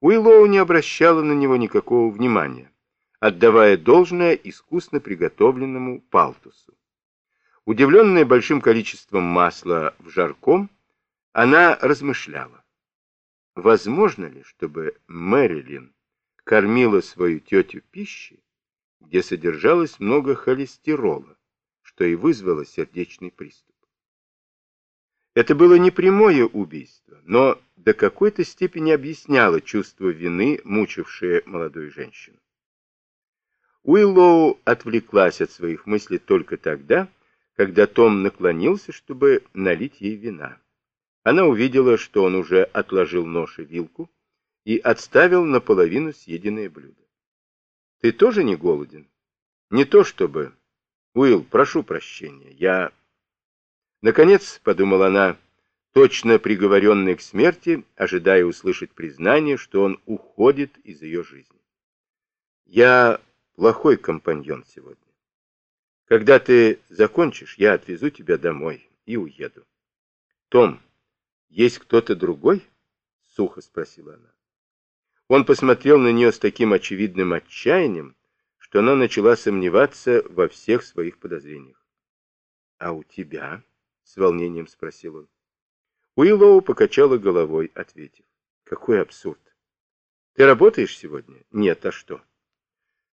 Уиллоу не обращала на него никакого внимания, отдавая должное искусно приготовленному палтусу. Удивленная большим количеством масла в жарком, она размышляла. Возможно ли, чтобы Мэрилин кормила свою тетю пищей, где содержалось много холестерола, что и вызвало сердечный приступ? Это было не прямое убийство, но до какой-то степени объясняло чувство вины, мучившее молодую женщину. Уиллоу отвлеклась от своих мыслей только тогда, когда Том наклонился, чтобы налить ей вина. Она увидела, что он уже отложил нож и вилку и отставил наполовину съеденное блюдо. «Ты тоже не голоден?» «Не то чтобы...» «Уилл, прошу прощения, я...» Наконец, подумала она, точно приговоренный к смерти, ожидая услышать признание, что он уходит из ее жизни. «Я плохой компаньон сегодня. Когда ты закончишь, я отвезу тебя домой и уеду. Том, есть кто-то другой? Сухо спросила она. Он посмотрел на нее с таким очевидным отчаянием, что она начала сомневаться во всех своих подозрениях. «А у тебя?» — с волнением спросил он. Уиллоу покачала головой, ответив. «Какой абсурд! Ты работаешь сегодня?» «Нет, а что?»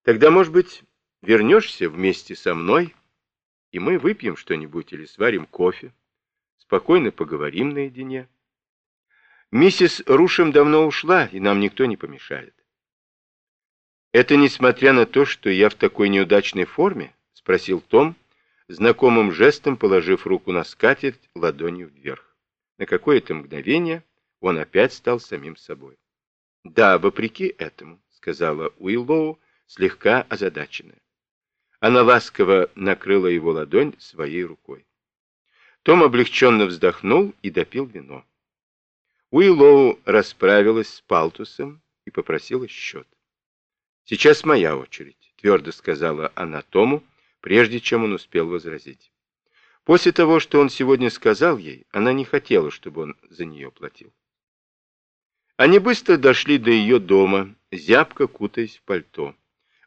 «Тогда, может быть, Вернешься вместе со мной, и мы выпьем что-нибудь или сварим кофе. Спокойно поговорим наедине. Миссис Рушем давно ушла, и нам никто не помешает. Это несмотря на то, что я в такой неудачной форме? Спросил Том, знакомым жестом положив руку на скатерть ладонью вверх. На какое-то мгновение он опять стал самим собой. «Да, вопреки этому», — сказала Уиллоу, слегка озадаченная. Она ласково накрыла его ладонь своей рукой. Том облегченно вздохнул и допил вино. Уиллоу расправилась с Палтусом и попросила счет. «Сейчас моя очередь», — твердо сказала она Тому, прежде чем он успел возразить. После того, что он сегодня сказал ей, она не хотела, чтобы он за нее платил. Они быстро дошли до ее дома, зябко кутаясь в пальто.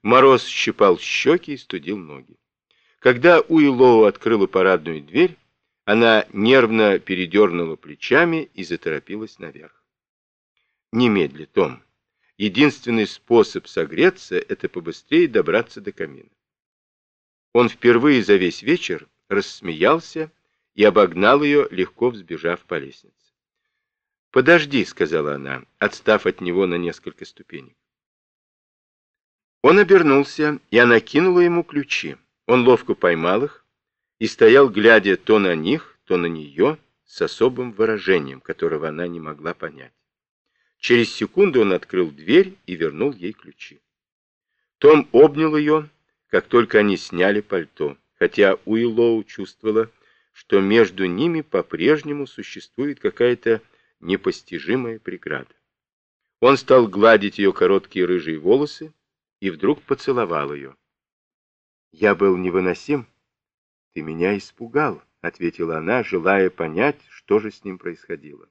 Мороз щипал щеки и студил ноги. Когда Уиллоу открыла парадную дверь, она нервно передернула плечами и заторопилась наверх. Немедли, Том. Единственный способ согреться — это побыстрее добраться до камина. Он впервые за весь вечер рассмеялся и обогнал ее, легко взбежав по лестнице. «Подожди», — сказала она, отстав от него на несколько ступенек. Он обернулся, и она кинула ему ключи. Он ловко поймал их и стоял, глядя то на них, то на нее, с особым выражением, которого она не могла понять. Через секунду он открыл дверь и вернул ей ключи. Том обнял ее, как только они сняли пальто, хотя Уиллоу чувствовала, что между ними по-прежнему существует какая-то непостижимая преграда. Он стал гладить ее короткие рыжие волосы, и вдруг поцеловал ее. «Я был невыносим. Ты меня испугал», — ответила она, желая понять, что же с ним происходило.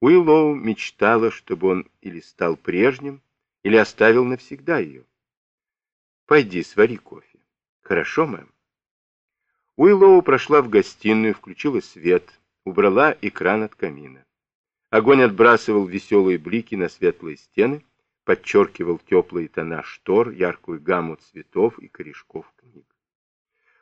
Уиллоу мечтала, чтобы он или стал прежним, или оставил навсегда ее. «Пойди, свари кофе». «Хорошо, мэм». Уиллоу прошла в гостиную, включила свет, убрала экран от камина. Огонь отбрасывал веселые блики на светлые стены, подчеркивал теплые тона штор, яркую гамму цветов и корешков книг.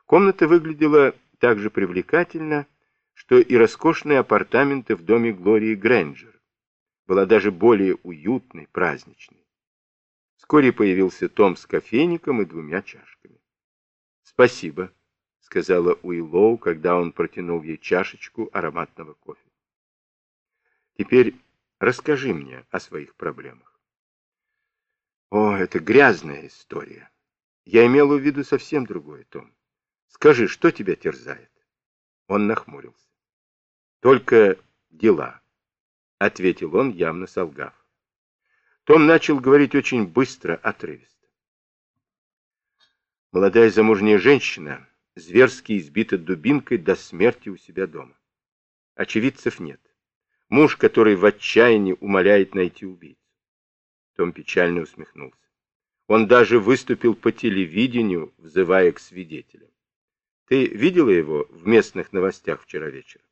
Комната выглядела так же привлекательно, что и роскошные апартаменты в доме Глории Грэнджер. Была даже более уютной, праздничной. Вскоре появился Том с кофейником и двумя чашками. «Спасибо», — сказала Уиллоу, когда он протянул ей чашечку ароматного кофе. «Теперь расскажи мне о своих проблемах». О, это грязная история. Я имел в виду совсем другое, Том. Скажи, что тебя терзает? Он нахмурился. Только дела, ответил он, явно солгав. Том начал говорить очень быстро, отрывисто. Молодая замужняя женщина зверски избита дубинкой до смерти у себя дома. Очевидцев нет. Муж, который в отчаянии умоляет найти убийцу. Том печально усмехнулся. Он даже выступил по телевидению, взывая к свидетелям. Ты видела его в местных новостях вчера вечером?